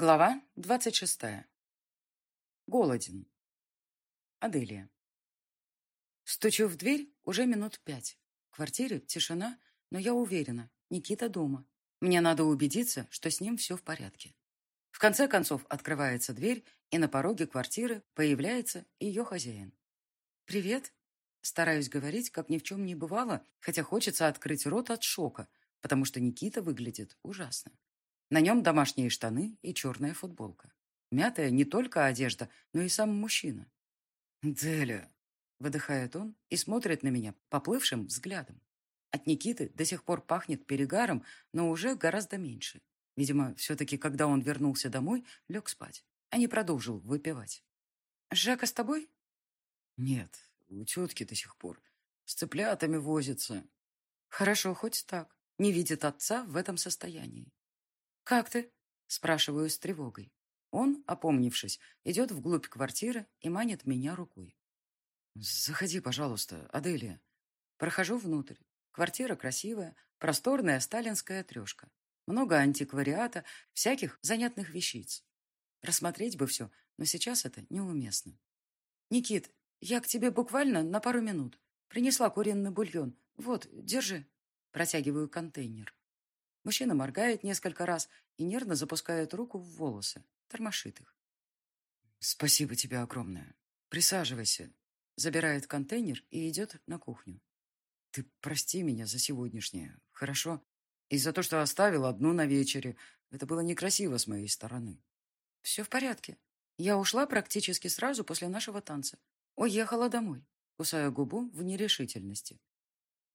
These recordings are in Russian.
Глава двадцать шестая. Голоден. Аделия. Стучу в дверь уже минут пять. В квартире тишина, но я уверена, Никита дома. Мне надо убедиться, что с ним все в порядке. В конце концов открывается дверь, и на пороге квартиры появляется ее хозяин. «Привет». Стараюсь говорить, как ни в чем не бывало, хотя хочется открыть рот от шока, потому что Никита выглядит ужасно. На нем домашние штаны и черная футболка. Мятая не только одежда, но и сам мужчина. «Деля!» — выдыхает он и смотрит на меня поплывшим взглядом. От Никиты до сих пор пахнет перегаром, но уже гораздо меньше. Видимо, все-таки, когда он вернулся домой, лег спать, а не продолжил выпивать. «Жека с тобой?» «Нет, у тетки до сих пор. С цыплятами возится». «Хорошо, хоть так. Не видит отца в этом состоянии. «Как ты?» – спрашиваю с тревогой. Он, опомнившись, идет вглубь квартиры и манит меня рукой. «Заходи, пожалуйста, Аделия». Прохожу внутрь. Квартира красивая, просторная сталинская трешка. Много антиквариата, всяких занятных вещиц. Рассмотреть бы все, но сейчас это неуместно. «Никит, я к тебе буквально на пару минут. Принесла куриный бульон. Вот, держи». Протягиваю контейнер. Мужчина моргает несколько раз и нервно запускает руку в волосы, тормошит их. «Спасибо тебе огромное. Присаживайся». Забирает контейнер и идет на кухню. «Ты прости меня за сегодняшнее, хорошо? И за то, что оставил одну на вечере. Это было некрасиво с моей стороны». «Все в порядке. Я ушла практически сразу после нашего танца. Уехала домой, кусая губу в нерешительности.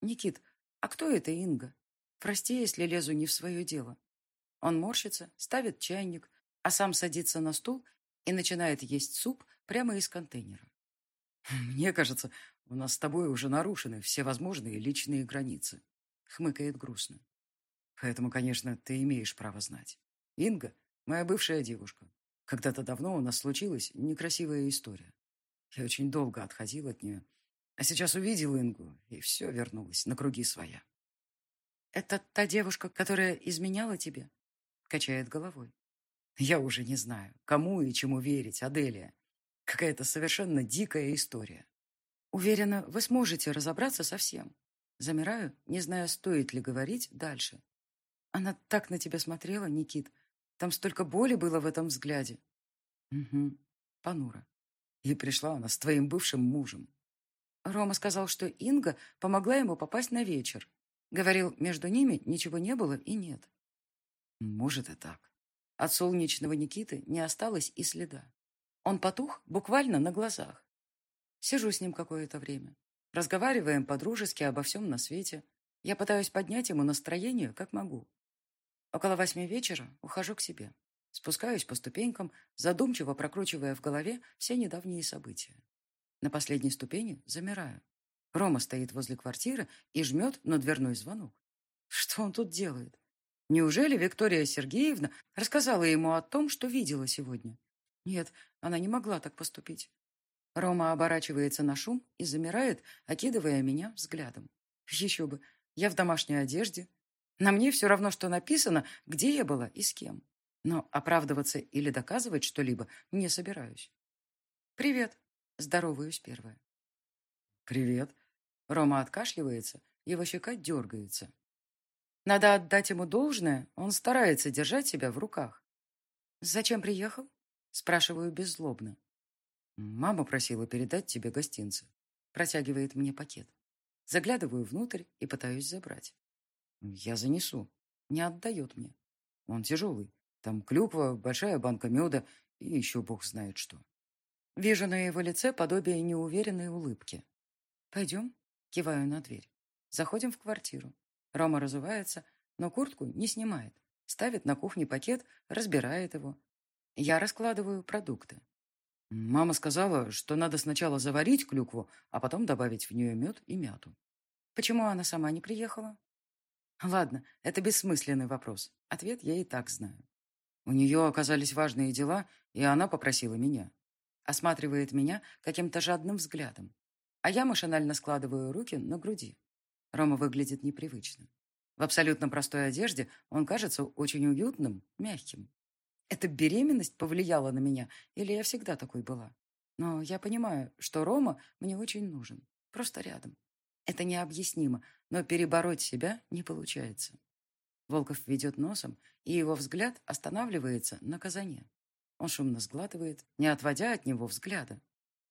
«Никит, а кто это Инга?» Прости, если лезу не в свое дело. Он морщится, ставит чайник, а сам садится на стул и начинает есть суп прямо из контейнера. «Мне кажется, у нас с тобой уже нарушены все возможные личные границы», — хмыкает грустно. «Поэтому, конечно, ты имеешь право знать. Инга — моя бывшая девушка. Когда-то давно у нас случилась некрасивая история. Я очень долго отходил от нее, а сейчас увидел Ингу, и все вернулось на круги своя». «Это та девушка, которая изменяла тебе?» Качает головой. «Я уже не знаю, кому и чему верить, Аделия. Какая-то совершенно дикая история. Уверена, вы сможете разобраться со всем. Замираю, не зная, стоит ли говорить дальше. Она так на тебя смотрела, Никит. Там столько боли было в этом взгляде. Угу, понура. И пришла она с твоим бывшим мужем. Рома сказал, что Инга помогла ему попасть на вечер. Говорил, между ними ничего не было и нет. Может и так. От солнечного Никиты не осталось и следа. Он потух буквально на глазах. Сижу с ним какое-то время. Разговариваем по-дружески обо всем на свете. Я пытаюсь поднять ему настроение, как могу. Около восьми вечера ухожу к себе. Спускаюсь по ступенькам, задумчиво прокручивая в голове все недавние события. На последней ступени замираю. Рома стоит возле квартиры и жмет на дверной звонок. Что он тут делает? Неужели Виктория Сергеевна рассказала ему о том, что видела сегодня? Нет, она не могла так поступить. Рома оборачивается на шум и замирает, окидывая меня взглядом. Еще бы, я в домашней одежде. На мне все равно, что написано, где я была и с кем. Но оправдываться или доказывать что-либо не собираюсь. «Привет», — здороваюсь первая. «Привет», Рома откашливается, его щека дергается. Надо отдать ему должное, он старается держать себя в руках. «Зачем приехал?» Спрашиваю беззлобно. «Мама просила передать тебе гостинцы». Протягивает мне пакет. Заглядываю внутрь и пытаюсь забрать. «Я занесу». Не отдает мне. Он тяжелый. Там клюква, большая банка меда и еще бог знает что. Вижу на его лице подобие неуверенной улыбки. «Пойдем?» Киваю на дверь. Заходим в квартиру. Рома разувается, но куртку не снимает. Ставит на кухне пакет, разбирает его. Я раскладываю продукты. Мама сказала, что надо сначала заварить клюкву, а потом добавить в нее мед и мяту. Почему она сама не приехала? Ладно, это бессмысленный вопрос. Ответ я и так знаю. У нее оказались важные дела, и она попросила меня. Осматривает меня каким-то жадным взглядом а я машинально складываю руки на груди. Рома выглядит непривычно. В абсолютно простой одежде он кажется очень уютным, мягким. эта беременность повлияла на меня, или я всегда такой была? Но я понимаю, что Рома мне очень нужен. Просто рядом. Это необъяснимо, но перебороть себя не получается. Волков ведет носом, и его взгляд останавливается на казане. Он шумно сглатывает, не отводя от него взгляда.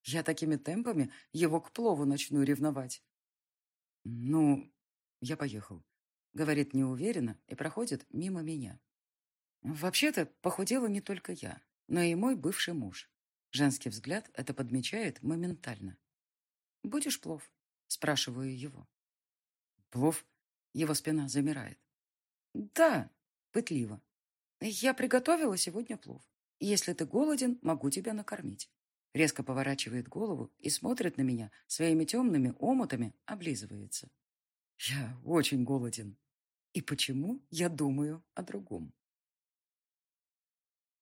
Я такими темпами его к плову начну ревновать. «Ну, я поехал», — говорит неуверенно и проходит мимо меня. Вообще-то похудела не только я, но и мой бывший муж. Женский взгляд это подмечает моментально. «Будешь плов?» — спрашиваю его. «Плов?» — его спина замирает. «Да», — пытливо. «Я приготовила сегодня плов. Если ты голоден, могу тебя накормить». Резко поворачивает голову и смотрит на меня своими темными омутами, облизывается. Я очень голоден. И почему я думаю о другом?